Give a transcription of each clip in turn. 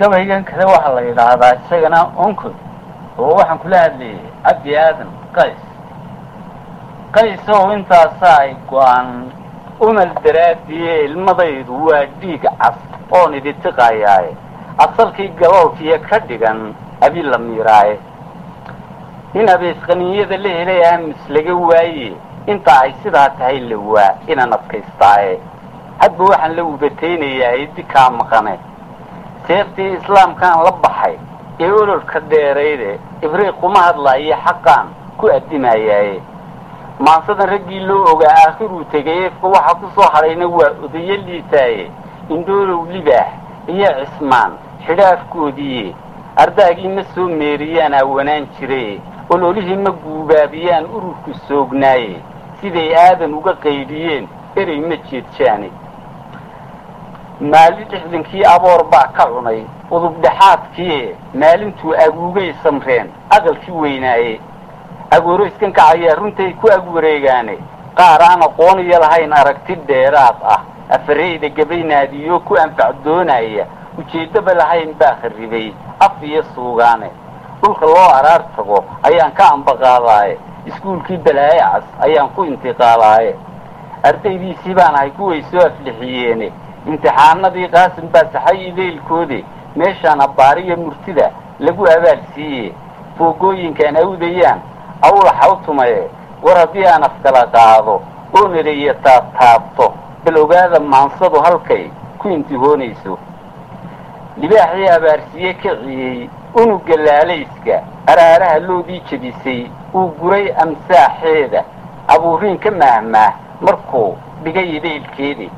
gabaygan kale waxaa la yidhaahdaa isagana oncod oo waxaan kula hadlayay cabdi aadan qays. Qays oo intaasaa ay go'aan umal daraadiye ilmadaydu waa dhiig cas oon iditiqayaaye asalkii galoolkiiyo ka dhigan abi la miiraaye. In abeesqaninyada la helay aamis laga waaye inta ay sidaa tahay la waa inaan adkaystaaye. Hadba waxaan la ubataynayaa idikaa maqane seeftii islaamkaan la baxay ee ololka dheerayde ibriiquma hadlaayo xaqaan ku addimayaaye maansadan raggii loo ogaa aakhiruu tegay eefka waxa ku soo hadhayna waa odayo liitaaye indhoolow libaax iyo cismaan xidhaafkoodiiye ardaagii ma soo meeriyaan aawanaan jire ololihii ma guubaabiyaan ururku soognaaye. Siday aadan uga qaydhiyeen erey ma jeedjaane maalin lixdankii aboor baa ka cunay udubdhexaadkiie maalintuu aguugay samreen aqalkii weynaaye. Agooro kacayaa runtay ku ag wareegaane qaar aan aqooniyo lahayn aragti dheeraad ah. Afareyda gabaynaadiyo ku anfacdoonaya ujeeddaba lahayn baa kharribay af iyo suugaane. Dhulka loo araar tago ayaan ka ambaqaadaaye. Iskuulkii balaaye cas ayaan ku intiqaalaaye. Ardaydiisii baan ahay kuway soo aflixiyeene imtixaanadii qaasim baa saxay idaylkoode meeshaan abbaariya murtida lagu abaal siiye foogooyinkaan awdayaan awla xawtumaye war haddii aan afkala qaado oo nereeya taabtaabto bal ogaada maansadu halkay ku intihoonayso libaaxii abaarsiye kiciyey unuga laalayska araaraha loodii jebisay uu guray amsaaxeeda abuuriin ka maahmaah markuu dhigay idaylkeedii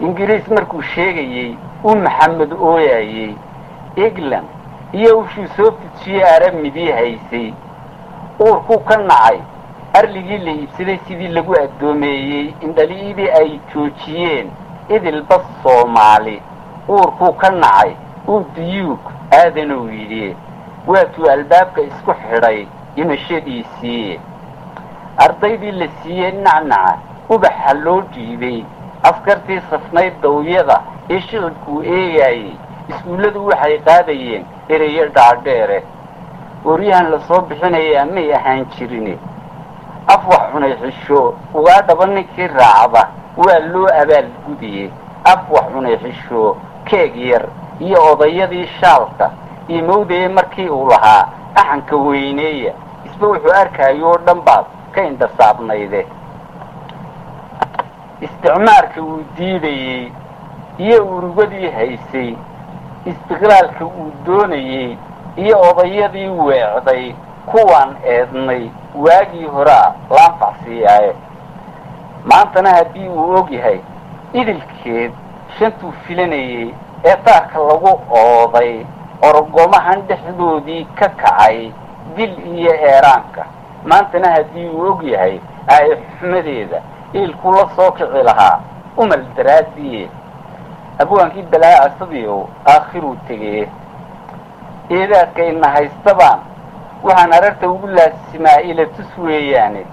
ingiriis markuu sheegayey uu maxamed ooyayey england iyo ushuu soo fidsiye aramidii haysay uurkuu ka nacay. Arligii la iibsaday sidii lagu addoomeeyey indhali'idii ay joojiyeen idilba soomaali. Uurkuu ka nacay uu diyuug aadanuu yidhi waatuu albaabka isku xidhay imashadiisii. Ardaydii la siiyey nacnaca ubaxa loo dhiibay askartii safnayd dawyada ee shicibkuu eegaayey iskuulladu waxay qaadayeen ereyo dhaadheere. Waryahan la soo bixinayaa may ahaan jirin. Af wax cunay xisho ugaadhaba ninkii raacda waa loo abaalgudiye af wax cunay xisho keeg yar iyo odayadii shaalka iyo mawdaye markii uu lahaa axanka weyneeya. Isba wuxuu arkaayo oo dhan baad ka indhasaabnayde isticmaarka uu diidayey iyo urugadii haysay istiqlaalka uu doonayey iyo odayadii weecday kuwaan eednay waagii horaa laanfacsiiyaaye maantana haddii uu og yahay idilkeed shantuu filanayey ee taarka lagu ooday orogomahan dhexdoodii ka kacay dil iyo eeraanka maantana haddii uu og yahay aayo xumadeeda iilkuu la soo kici lahaa umal daraadiye abwaankii balaacasadii aakhiruu tegeye eedaadkayna haystabaan waxaan ararta ugu laasimaa ilatus weeyaane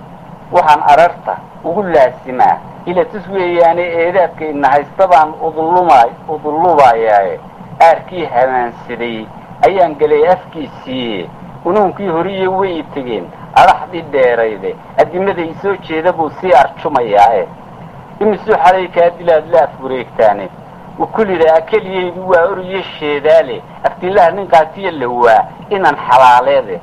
waxaan ararta ugu laasimaa ilatus weeyaane eedaadkayna haystabaan uduluma udullubayaaye aarkii hamaansaday ayaan galay afkiisiiye unuunkii horiyo way tegeen adhaxdii dheerayde addimaday soo jeeda buu sii arjumayaae imisuu xalay kaa dilaad la af wareegtaane ukulida keliyaydu waa oriyo sheedaale. Aftilaha nin qaatiya la waa inaan xalaaleede.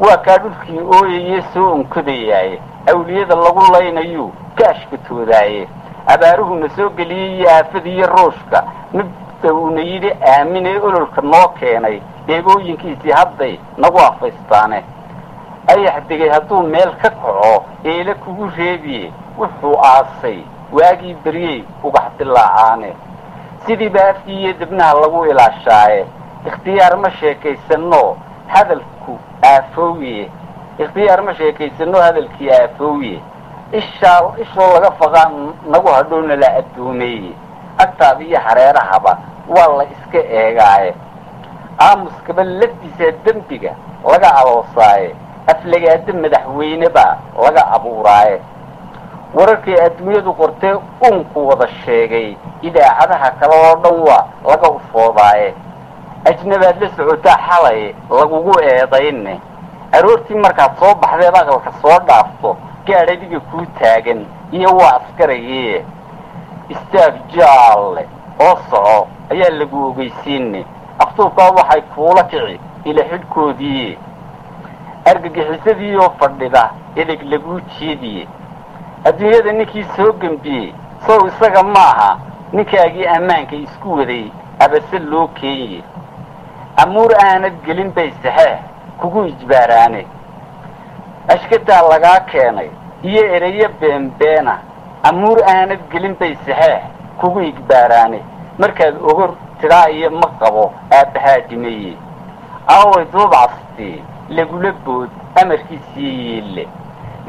Waa kaa dhulkii ooyaye soo onkodayaaye awliyada lagu laynayuu ka ashkatoodaaye abaaruhuna soo geliyey iyo aafadiiyo rooshka midda uuna yidhi aaminee ololka noo keenay. Eegooyinkiisii hadday nagu afaystaane ayax degay hadduu meel ka kaco eele kugu reebiye wuxuu aasay waagii beryey ugax dilaacaane sidii baa afkii iyo dibnaha lagu ilaashaaye ikhtiyaar ma sheekaysanno hadalku aafooye ikhtiyaar ma sheekaysano hadalkii aafooye ishaa ishoo laga faqaa nagu hadhowna la addoomeeye agtaada iyo hareerahaba waa la iska eegaaye. Aamuskaba lafdiisa dembiga laga aloosaaye aflagaado madaxweyne baa laga abuuraaye. Wararkay adduunyadu qortee uunku wada sheegay idaacadaha kale oo dhan waa laga ufoodaaye ajnabaad la socotaa xalay lagugu eedayne. Aroortii markaad soo baxdeed aqalka soo dhaafto gaadh adiga kuu taagan iyo waa askarayee. Istaag jaalle oo soco ayaa lagu ogeysiine aftuubkaa waxay kuula kici ila xidhkoodii argagixisadiioo fadhida ilig laguu jeediye adduunyada ninkii soo gembiyey sow isaga maaha ninkaagii ammaanka isku waday abase loo keenye amuur aanad gelin bay saxeex kugu ijbaaraane. Ashkadaa lagaa keenay iyo ereyo beenbeena amuur aanad gelin bay saxeex kugu igbaaraane markaad ogor tidhaa iyo ma qabo aabbahaa dhimaye aaway duubcastii lagula bood amarkiisii yeelle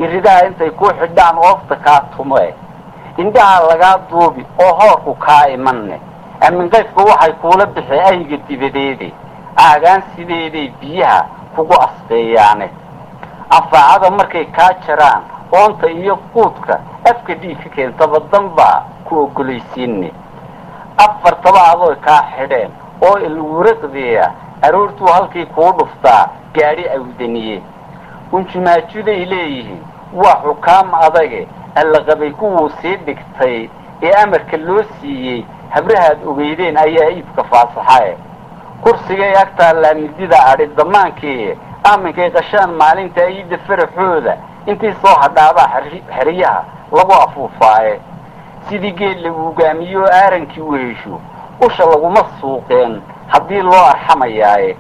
iridaha intay ku xidhaan oofta kaa tume indhaha lagaa duubi oo hoorku kaa imanne. Aminqaydku waxay kuula bixi ayga dibadeede. Aagaan sideeday biyaha kugu asqeeyaane. Anfaacada markay kaa jaraan oonta iyo quudka afka dhiig ka keentaba danbaa ku ogolaysiinne afartaba adooy kaa xidheen oo ilwuriqdiya aroortuu halkii kuu dhuftaa gaadhi awdaniye. Unjumaajuday leeyihiin waa xukaam adage allaqabay kuwuu sii dhigtay ee amarka loo siiyey habrahaad ogeydeen ayaa iibka faasaxae kursigay agtaallaa midida adhi damaankii aaminkay qashaan maalinta iidda faraxooda intii soo hadhaabaa xeryaha lagu afuufaaye. Sidii geel lagu hogaamiyo aarankii wehesho usha laguma suuqeen haddii loo arxamayaaye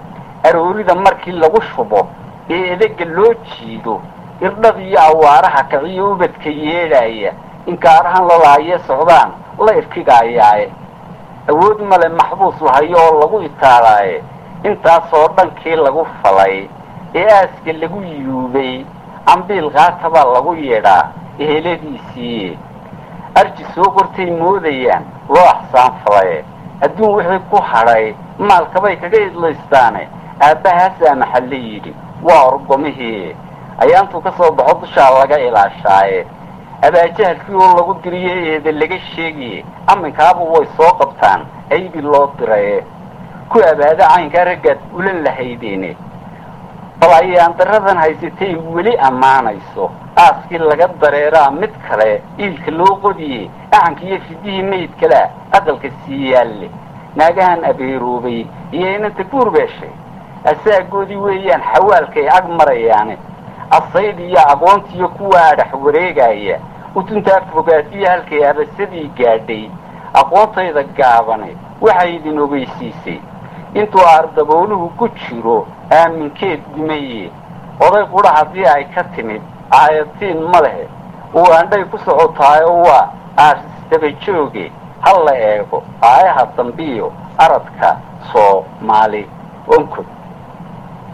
aroorida markii lagu shubo ee edega loo jiido irdhadiiyo awaaraha kaciyo ubadka yeedhaaya inkaarahan lalaaye socdaan la irkigayaaye awood male maxbuus lahayo oo lagu itaalaaye intaasoo dhankii lagu falay ee aaska lagu yuubay ambiil qaatabaa lagu yeedhaa eheladiisiiye arji soo qortay moodayaan loo axsaan falaye. Adduun wixii ku hadhay maalkabay kaga idlaystaane aabbahaasaa maxalle yidhi waa orgomihii ayaantuu ka soo baxo dushaa laga ilaashaaye. Abaajahalkii oo lagu diriyo eeda laga sheegaye aminkaabu way soo qabtaan aybi loo diraye. Ku abaada caynkaa raggaad ulan lahaydeene bal ayaan daradan haysatay weli ammaanayso. Aaskii laga dareeraa mid kale iilka loo qodiye acankiiyo fidihii maydkalea aqalka sii yaalle. Naagahan abeeroobay iyo inanta guurbeeshay asaagoodii weeyaan xawaalkay ag marayaane. Asayd iyo agoontiiyo kuwa adhax wareegaya utuntaa fogaatiyo halkay abasadii gaadhay. Aqoontayda gaabane waxay idin ogeysiisay. Intuu aardabooluhu ku jiro aaminkeed dhimaye oday qudha haddii ay ka timid aayatiin ma lehe. Uu aandhay ku socotaayo waa aarsistabajooge ha la eego aayaha dambiyo aradka soomaali. Onkod